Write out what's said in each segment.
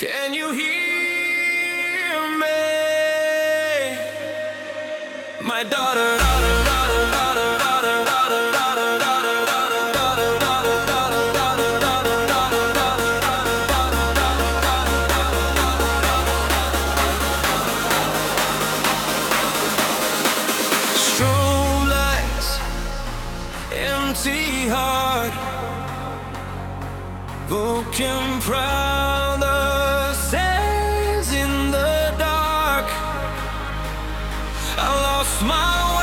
Can you hear me? My daughter, daughter, daughter, daughter. Empty heart, broken proud lost my way.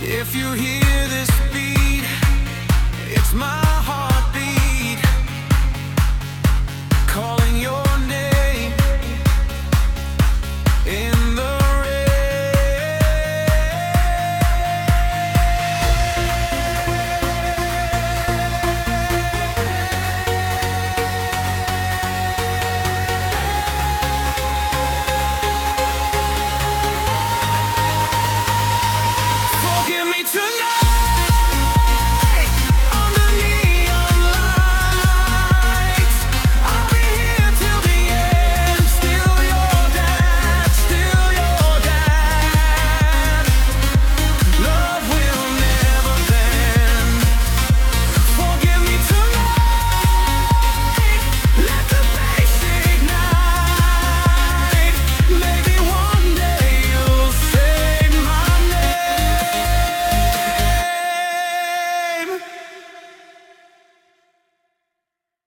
If you hear this beat, it's my